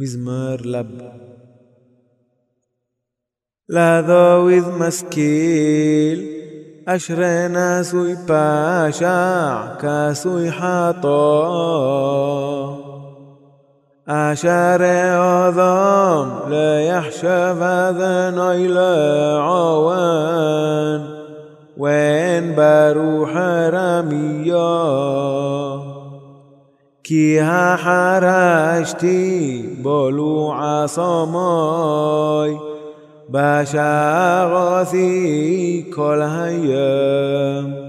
مزمار لب. لا لذاوذ مسكيل أشرينا سوي باشا كاسوي حاطا. أشار عظام لا يحشف إلى عوان. وين بروح رميان كيها حرشتي بلو عصماي باشا غاثي كل هيام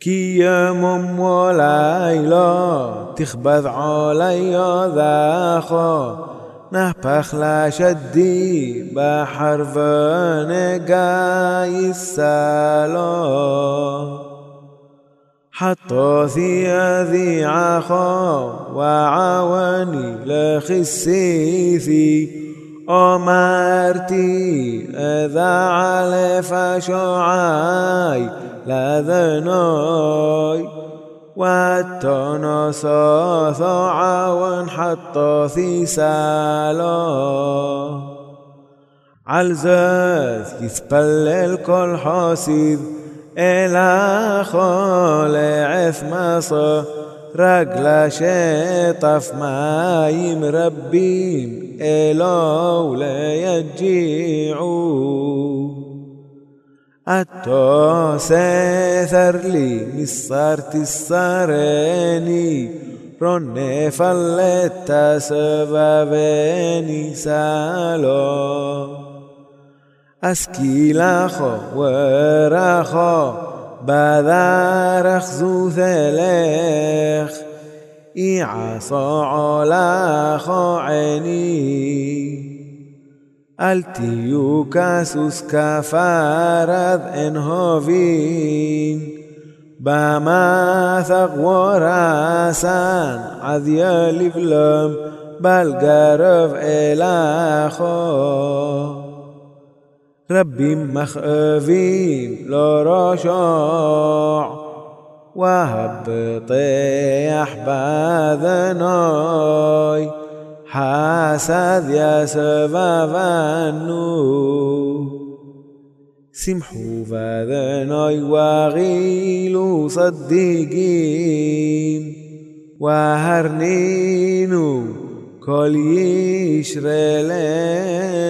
كي مم ليلى تخبث علي ذاخا نهبخ لا شدي بحرف نجاي السلام حتى ثيابي عخا وعواني لخسيثي أمرتي إذا على فشعاي لذناي والتنصى ثعاون حتى في سالا عالزاث يتبلل كل حاسد إلى خالع في رجل شطف ماي مربين إلو ولا يجيعوا أتو سيثر لي مصارت تسارني رن فلت سبابيني سالو. أسكيلاخو وراخو بذارخ ذو ثلاخ إعصى علاخو عيني التيو كاسوس كفارذ انهوفين بما ثغور آسان عذيا لفلم بل ربي مخافين لا رشاع. وهب طيح بذناي حسد يا سببنو سمحوا بذناي وغيلوا صدقين وهرنينو كل يشرلين